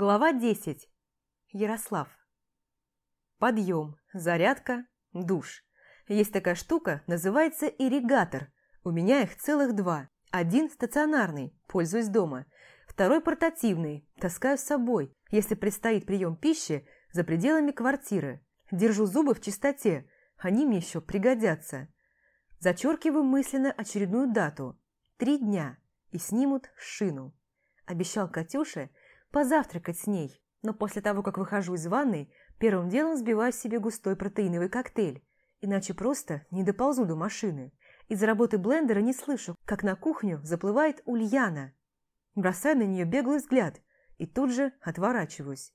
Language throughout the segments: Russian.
Глава 10. Ярослав. Подъем, зарядка, душ. Есть такая штука, называется ирригатор. У меня их целых два. Один стационарный, пользуюсь дома. Второй портативный, таскаю с собой, если предстоит прием пищи за пределами квартиры. Держу зубы в чистоте, они мне еще пригодятся. Зачеркиваю мысленно очередную дату. Три дня. И снимут шину. Обещал Катюше – позавтракать с ней, но после того, как выхожу из ванной, первым делом сбиваю себе густой протеиновый коктейль, иначе просто не доползу до машины. Из-за работы блендера не слышу, как на кухню заплывает Ульяна. Бросаю на нее беглый взгляд и тут же отворачиваюсь.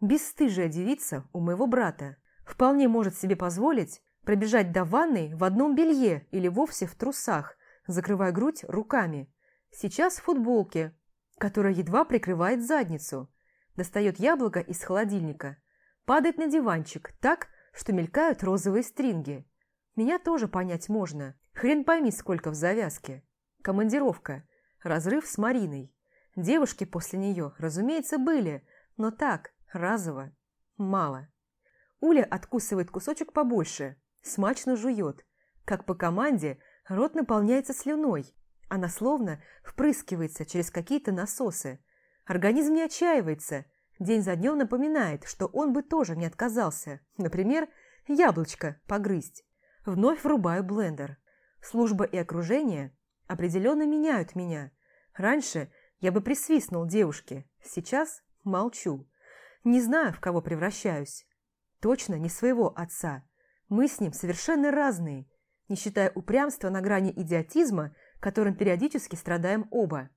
Бесстыжая девица у моего брата. Вполне может себе позволить пробежать до ванной в одном белье или вовсе в трусах, закрывая грудь руками. Сейчас в футболке, которая едва прикрывает задницу. Достает яблоко из холодильника. Падает на диванчик так, что мелькают розовые стринги. Меня тоже понять можно. Хрен пойми, сколько в завязке. Командировка. Разрыв с Мариной. Девушки после нее, разумеется, были, но так, разово. Мало. Уля откусывает кусочек побольше, смачно жует. Как по команде, рот наполняется слюной, она словно впрыскивается через какие-то насосы. Организм не отчаивается, день за днем напоминает, что он бы тоже не отказался. Например, яблочко погрызть. Вновь врубаю блендер. Служба и окружение определенно меняют меня. Раньше я бы присвистнул девушке, сейчас молчу. Не знаю, в кого превращаюсь. Точно не своего отца. Мы с ним совершенно разные, не считая упрямства на грани идиотизма которым периодически страдаем оба.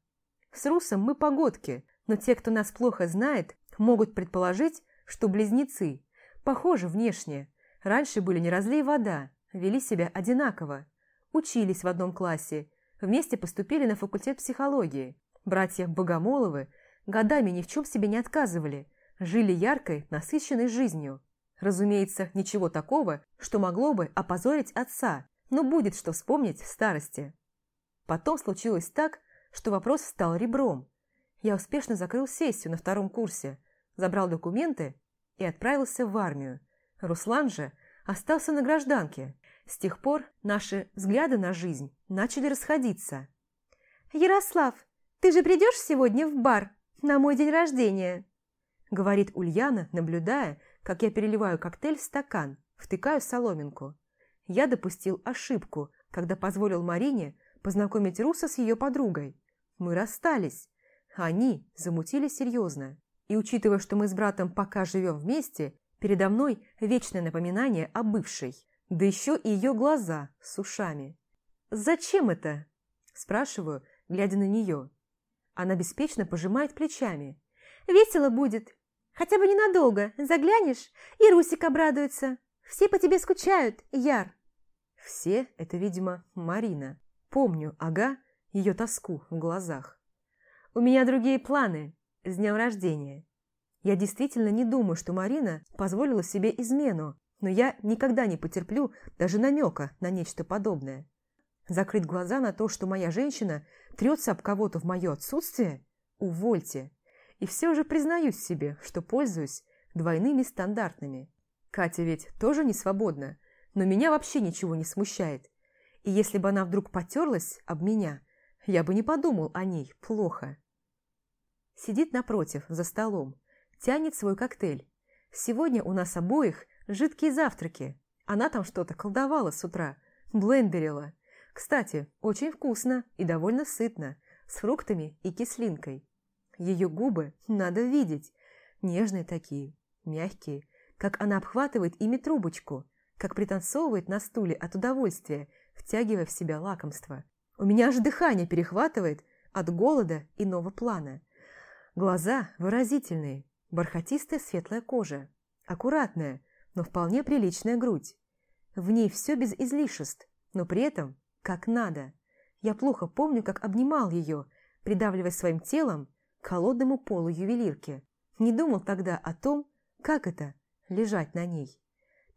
С Русом мы погодки, но те, кто нас плохо знает, могут предположить, что близнецы. Похожи внешне. Раньше были не разлей вода, вели себя одинаково. Учились в одном классе, вместе поступили на факультет психологии. Братья Богомоловы годами ни в чем себе не отказывали, жили яркой, насыщенной жизнью. Разумеется, ничего такого, что могло бы опозорить отца, но будет что вспомнить в старости. Потом случилось так, что вопрос стал ребром. Я успешно закрыл сессию на втором курсе, забрал документы и отправился в армию. Руслан же остался на гражданке. С тех пор наши взгляды на жизнь начали расходиться. «Ярослав, ты же придешь сегодня в бар на мой день рождения?» Говорит Ульяна, наблюдая, как я переливаю коктейль в стакан, втыкаю соломинку. Я допустил ошибку, когда позволил Марине познакомить Руса с ее подругой. Мы расстались. Они замутили серьезно. И учитывая, что мы с братом пока живем вместе, передо мной вечное напоминание о бывшей. Да еще и ее глаза с ушами. «Зачем это?» – спрашиваю, глядя на нее. Она беспечно пожимает плечами. «Весело будет. Хотя бы ненадолго. Заглянешь, и Русик обрадуется. Все по тебе скучают, Яр». «Все» – это, видимо, Марина. Помню, ага, ее тоску в глазах. У меня другие планы с днем рождения. Я действительно не думаю, что Марина позволила себе измену, но я никогда не потерплю даже намека на нечто подобное. Закрыть глаза на то, что моя женщина трется об кого-то в мое отсутствие? Увольте. И все же признаюсь себе, что пользуюсь двойными стандартными. Катя ведь тоже не свободна, но меня вообще ничего не смущает. И если бы она вдруг потерлась об меня, я бы не подумал о ней плохо. Сидит напротив, за столом, тянет свой коктейль. Сегодня у нас обоих жидкие завтраки. Она там что-то колдовала с утра, блендерила. Кстати, очень вкусно и довольно сытно, с фруктами и кислинкой. Ее губы надо видеть, нежные такие, мягкие, как она обхватывает ими трубочку, как пританцовывает на стуле от удовольствия, втягивая в себя лакомство. У меня аж дыхание перехватывает от голода иного плана. Глаза выразительные, бархатистая светлая кожа, аккуратная, но вполне приличная грудь. В ней все без излишеств, но при этом как надо. Я плохо помню, как обнимал ее, придавливая своим телом к холодному полу ювелирки. Не думал тогда о том, как это – лежать на ней.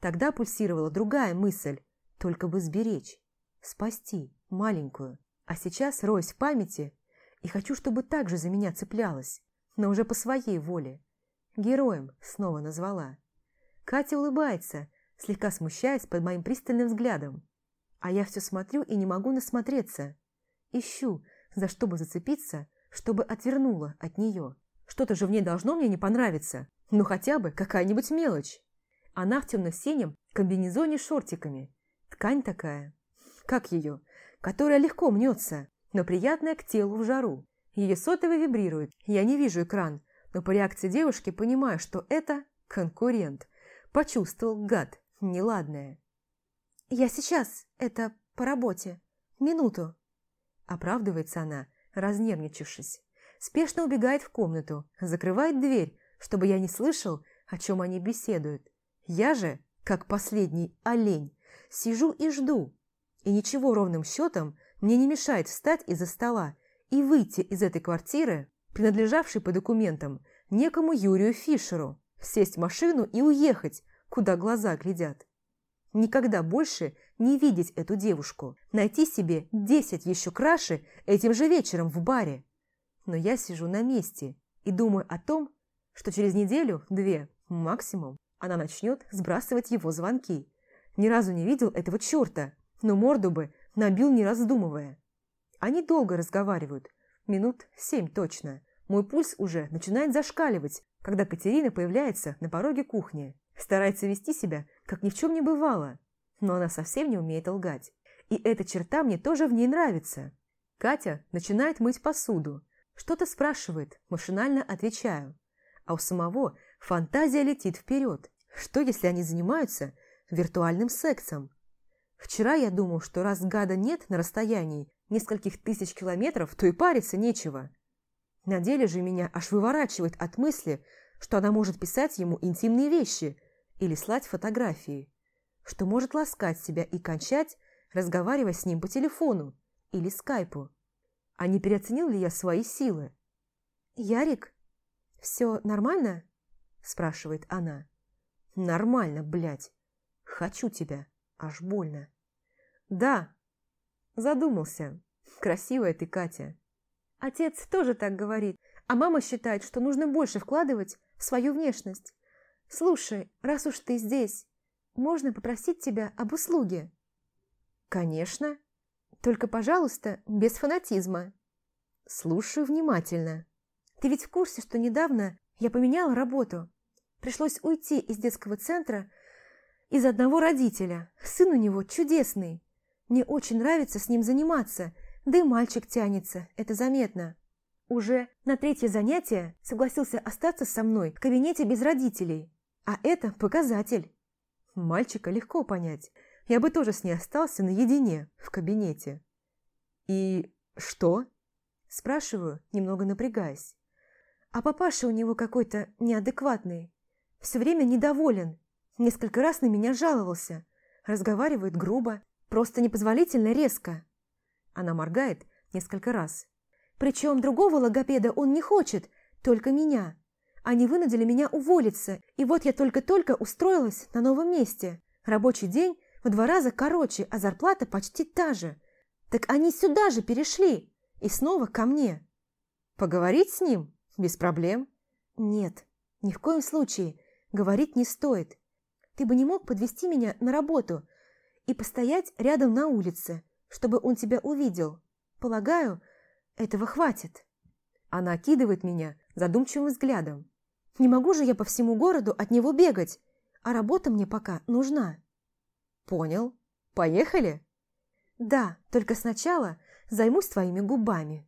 Тогда пульсировала другая мысль, только бы сберечь спасти маленькую. А сейчас роюсь в памяти и хочу, чтобы так же за меня цеплялась, но уже по своей воле. Героем снова назвала. Катя улыбается, слегка смущаясь под моим пристальным взглядом. А я все смотрю и не могу насмотреться. Ищу, за что бы зацепиться, чтобы отвернула от нее. Что-то же в ней должно мне не понравиться. Ну хотя бы какая-нибудь мелочь. Она в темно-синем комбинезоне с шортиками. Ткань такая. Как ее? Которая легко мнется, но приятная к телу в жару. Ее сотовый вибрирует. Я не вижу экран, но по реакции девушки понимаю, что это конкурент. Почувствовал гад, неладное. «Я сейчас, это по работе. Минуту». Оправдывается она, разнервничавшись. Спешно убегает в комнату, закрывает дверь, чтобы я не слышал, о чем они беседуют. Я же, как последний олень, сижу и жду. И ничего ровным счетом мне не мешает встать из-за стола и выйти из этой квартиры, принадлежавшей по документам некому Юрию Фишеру, сесть в машину и уехать, куда глаза глядят. Никогда больше не видеть эту девушку, найти себе десять еще краше этим же вечером в баре. Но я сижу на месте и думаю о том, что через неделю-две максимум она начнет сбрасывать его звонки. Ни разу не видел этого черта, но морду бы набил не раздумывая. Они долго разговаривают, минут семь точно. Мой пульс уже начинает зашкаливать, когда Катерина появляется на пороге кухни. Старается вести себя, как ни в чем не бывало, но она совсем не умеет лгать. И эта черта мне тоже в ней нравится. Катя начинает мыть посуду. Что-то спрашивает, машинально отвечаю. А у самого фантазия летит вперед. Что, если они занимаются виртуальным сексом? Вчера я думал, что раз гада нет на расстоянии нескольких тысяч километров, то и париться нечего. На деле же меня аж выворачивает от мысли, что она может писать ему интимные вещи или слать фотографии, что может ласкать себя и кончать, разговаривая с ним по телефону или скайпу. А не переоценил ли я свои силы? «Ярик, все нормально?» – спрашивает она. «Нормально, блядь. Хочу тебя. Аж больно». «Да». Задумался. Красивая ты, Катя. Отец тоже так говорит, а мама считает, что нужно больше вкладывать в свою внешность. Слушай, раз уж ты здесь, можно попросить тебя об услуге? Конечно. Только, пожалуйста, без фанатизма. Слушаю внимательно. Ты ведь в курсе, что недавно я поменяла работу? Пришлось уйти из детского центра из одного родителя. Сын у него чудесный. Мне очень нравится с ним заниматься – да и мальчик тянется, это заметно. Уже на третье занятие согласился остаться со мной в кабинете без родителей. А это показатель. Мальчика легко понять. Я бы тоже с ней остался наедине в кабинете. «И что?» Спрашиваю, немного напрягаясь. А папаша у него какой-то неадекватный. Все время недоволен. Несколько раз на меня жаловался. Разговаривает грубо, просто непозволительно резко. Она моргает несколько раз. Причем другого логопеда он не хочет, только меня. Они вынудили меня уволиться, и вот я только-только устроилась на новом месте. Рабочий день в два раза короче, а зарплата почти та же. Так они сюда же перешли, и снова ко мне. Поговорить с ним? Без проблем? Нет, ни в коем случае. Говорить не стоит. Ты бы не мог подвести меня на работу и постоять рядом на улице, чтобы он тебя увидел. Полагаю, этого хватит. Она окидывает меня задумчивым взглядом. Не могу же я по всему городу от него бегать, а работа мне пока нужна. Понял. Поехали? Да, только сначала займусь твоими губами.